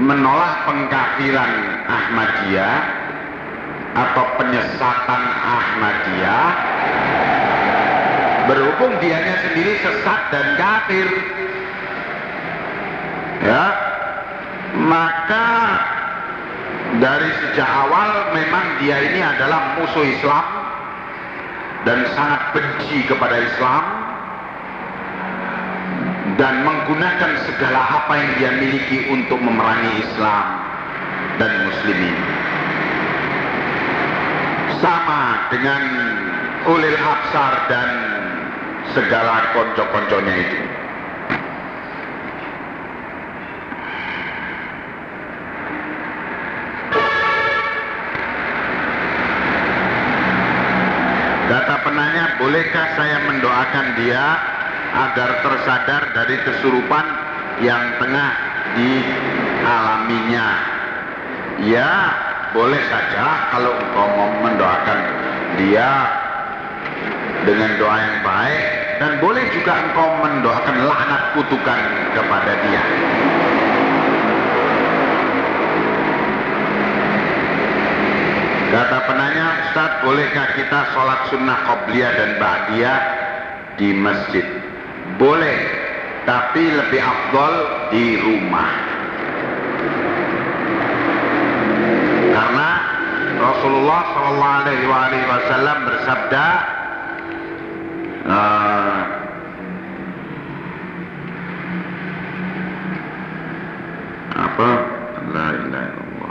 Speaker 1: menolak pengkafiran Ahmadiyah atau penyesatan Ahmadiyah berhubung dianya sendiri sesat dan kafir. Ya maka dari sejak awal memang dia ini adalah musuh Islam dan sangat benci kepada Islam dan menggunakan segala apa yang dia miliki untuk memerangi Islam dan muslimin sama dengan ulil absar dan segala konco-konconya itu. Bolehkah saya mendoakan dia agar tersadar dari kesurupan yang tengah dialaminya? Ya boleh saja kalau engkau mau mendoakan dia dengan doa yang baik dan boleh juga engkau mendoakan laknat kutukan kepada dia Kata penanya, Ustaz, bolehkah kita sholat sunnah qobliyah dan ba'diyah di masjid? Boleh, tapi lebih afdol di rumah. Karena Rasulullah Shallallahu Alaihi Wasallam bersabda, uh, apa? La ilaha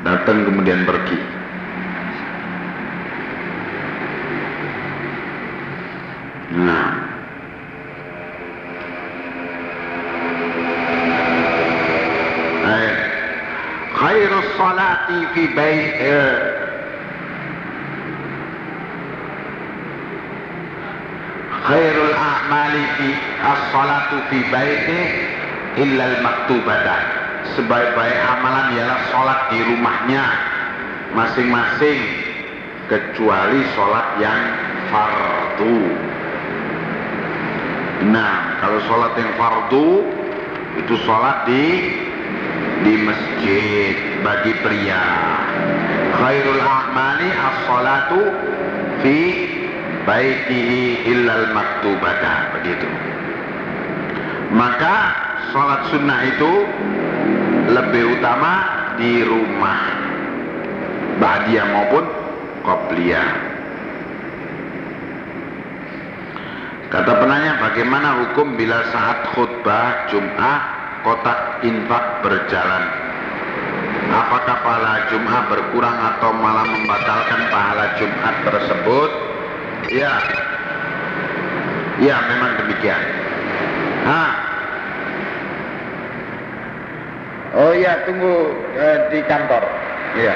Speaker 1: datang kemudian pergi. Nah, salati fi bait khairul a'mali fi as-salatu fi baiti illa al-maktubah sebaik-baik amalan ialah sholat di rumahnya masing-masing kecuali sholat yang fardu. Nah kalau sholat yang fardu itu sholat di di masjid bagi pria. Khairul a'mali as-salatu fi baitihi illal maktubata begitu. Maka sholat sunnah itu lebih utama di rumah Ba'diyah maupun Qobliyah. Kata penanya bagaimana hukum bila saat khutbah Jum'ah kotak infak berjalan Apakah pahala Jum'ah berkurang atau malah membatalkan pahala Jum'at tersebut? Ya Ya memang demikian Hah Oh iya, tunggu eh, di kantor. Iya.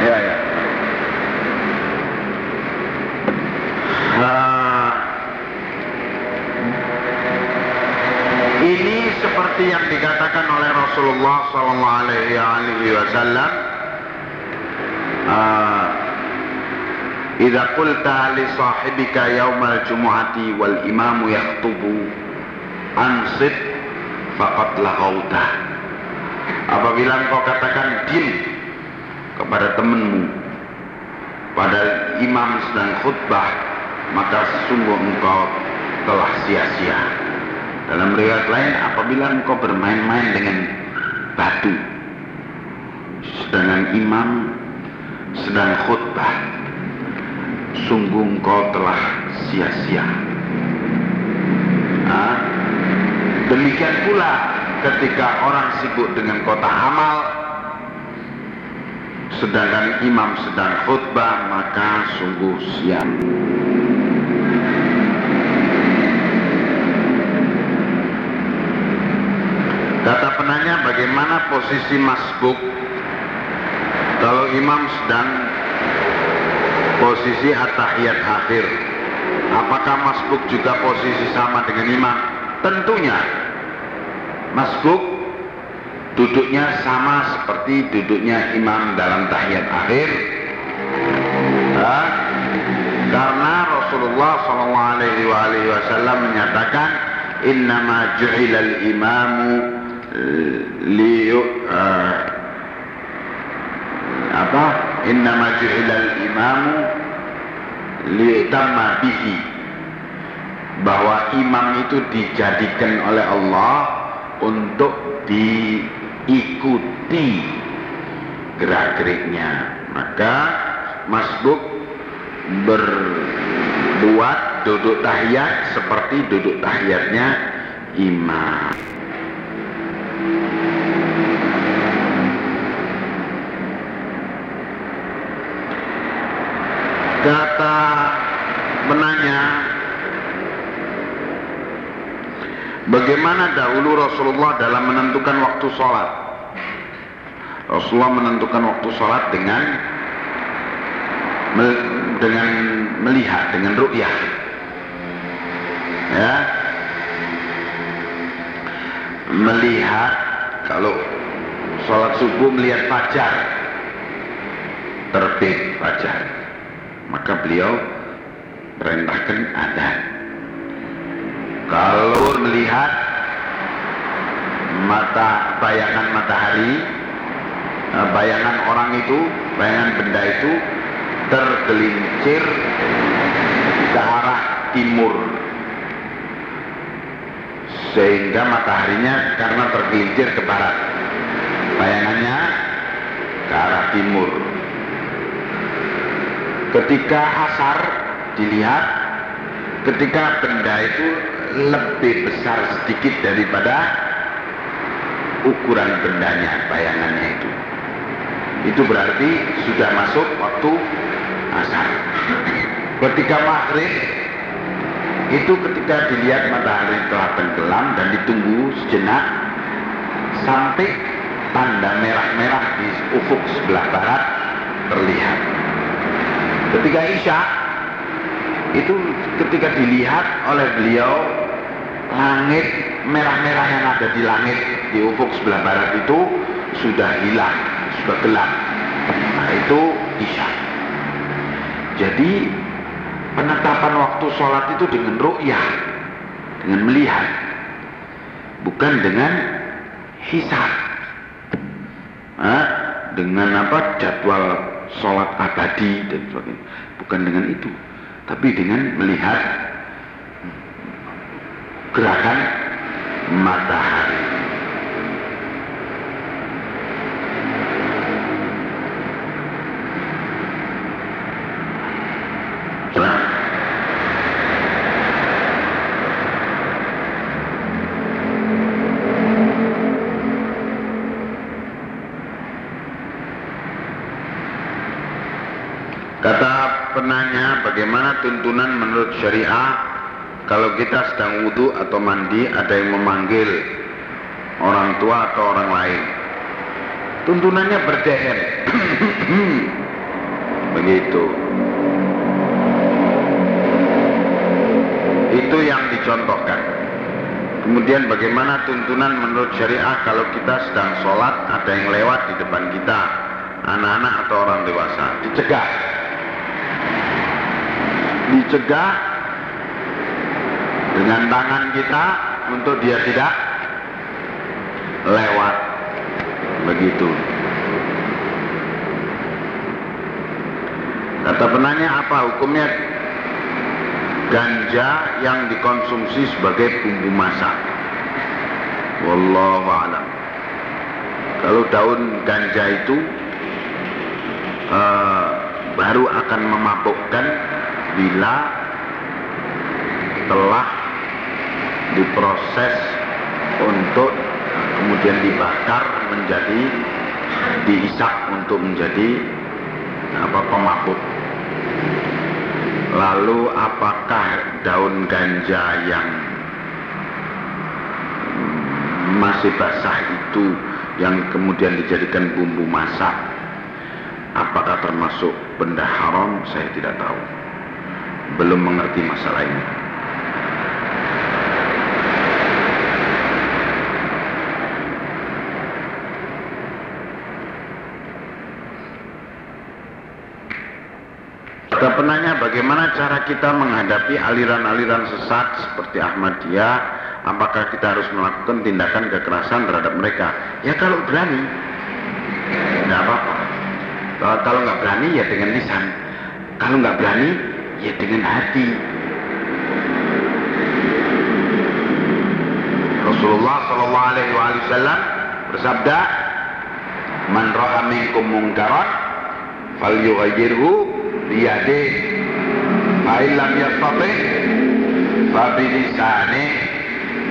Speaker 1: Iya, ya. Rasulullah Sallallahu Alaihi Wasallam. Uh, Idza qulta li sahibika yaumal jumu'ati wal imamu yaktubu ansit faqad laghauta Apabila engkau katakan din kepada temanmu pada imam sedang khutbah maka sungguh engkau telah sia-sia. Dalam riwayat lain apabila engkau bermain-main dengan batu sedangkan imam sedang khutbah. Sungguh engkau telah sia-sia. Nah, demikian pula ketika orang sibuk dengan kota amal sedangkan imam sedang khutbah maka sungguh siap kata penanya bagaimana posisi masbuk? Kalau imam sedang posisi atahiyat akhir. Apakah masbuk juga posisi sama dengan imam? Tentunya. Masbuk duduknya sama seperti duduknya imam dalam tahiyat akhir. Nah, karena Rasulullah SAW menyatakan innama ju'ilal imamu li uh, apa? Innama ju'ilal imamu liutamma bihi. Bahwa imam itu dijadikan oleh Allah untuk di ikuti gerak-geriknya. Maka masbuk berbuat duduk tahiyat seperti duduk tahiyatnya imam kata menanya bagaimana dahulu Rasulullah dalam menentukan waktu sholat? Rasulullah menentukan waktu sholat dengan dengan melihat dengan ru'yah. Ya melihat kalau sholat subuh melihat fajar. Terbit fajar. Maka beliau perintahkan ada. Kalau melihat mata bayangan matahari, eh, bayangan orang itu, bayangan benda itu tergelincir ke arah timur sehingga mataharinya karena tergelincir ke barat. Bayangannya ke arah timur. Ketika asar dilihat ketika benda itu lebih besar sedikit daripada ukuran bendanya bayangannya itu. Itu berarti sudah masuk waktu asar. Ketika maghrib itu ketika dilihat matahari telah tenggelam dan ditunggu sejenak sampai tanda merah-merah di ufuk sebelah barat terlihat. Ketika Isya itu ketika dilihat oleh beliau langit merah-merah yang ada di langit di ufuk sebelah barat itu sudah hilang sudah gelap. Nah itu Isya. Jadi penetapan waktu sholat itu dengan ru'yah dengan melihat bukan dengan hisab nah, dengan apa jadwal sholat abadi dan sebagainya. Bukan dengan itu, tapi dengan melihat gerakan matahari. penanya bagaimana tuntunan menurut syariah kalau kita sedang wudhu atau mandi ada yang memanggil orang tua atau orang lain. Tuntunannya berdehem. Begitu. Itu yang dicontohkan. Kemudian bagaimana tuntunan menurut syariah kalau kita sedang sholat ada yang lewat di depan kita anak-anak atau orang dewasa dicegah dicegah dengan tangan kita untuk dia tidak lewat. Begitu. Kata penanya apa? Hukumnya ganja yang dikonsumsi sebagai bumbu masak. Wallahu alam. Kalau daun ganja itu uh, baru akan memabukkan bila telah diproses untuk kemudian dibakar menjadi diisap untuk menjadi apa pemabuk. Lalu apakah daun ganja yang masih basah itu yang kemudian dijadikan bumbu masak apakah termasuk benda haram? Saya tidak tahu belum mengerti masalah ini. Kita penanya bagaimana cara kita menghadapi aliran-aliran sesat seperti Ahmadiyah apakah kita harus melakukan tindakan kekerasan terhadap mereka? Ya kalau berani. Tidak apa-apa. Kalau nggak berani ya dengan lisan. Kalau nggak berani ya dengan hati. Rasulullah Shallallahu Alaihi Wasallam bersabda man ra'a minkum munkaran falyughayyirhu biyadih fa illam yastati fa bi lisani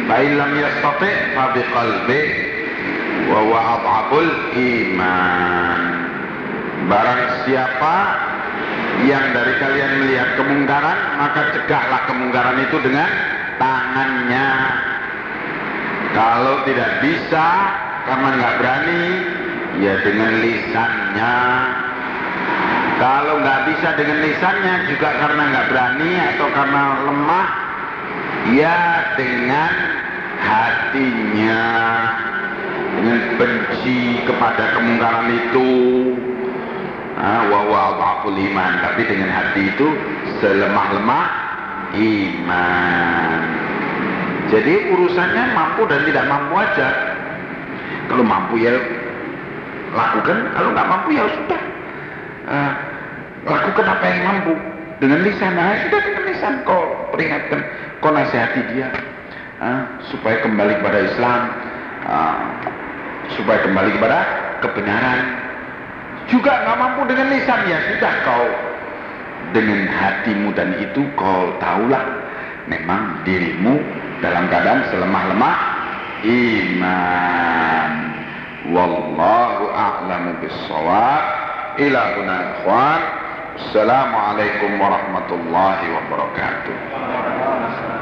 Speaker 1: fa illam yastati fa bi qalbi wa huwa iman. Barang siapa yang dari kalian melihat kemungkaran maka cegahlah kemungkaran itu dengan tangannya. Kalau tidak bisa karena nggak berani ya dengan lisannya. Kalau nggak bisa dengan lisannya juga karena nggak berani atau karena lemah ya dengan hatinya. Dengan benci kepada kemungkaran itu wa iman tapi dengan hati itu selemah-lemah iman. Jadi urusannya mampu dan tidak mampu aja. Kalau mampu ya lakukan. Kalau nggak mampu ya sudah. Uh, lakukan apa yang mampu. Dengan lisan. Nah, sudah dengan lisan. Kau peringatkan kau nasihati dia. Uh, supaya kembali kepada Islam. Uh, supaya kembali kepada kebenaran juga nggak mampu dengan lisan ya sudah kau. Dengan hatimu dan itu kau tahulah memang dirimu dalam keadaan selemah-lemah iman. Wallahu a'lamu bissawab ila ikhwan. Assalamualaikum warahmatullahi wabarakatuh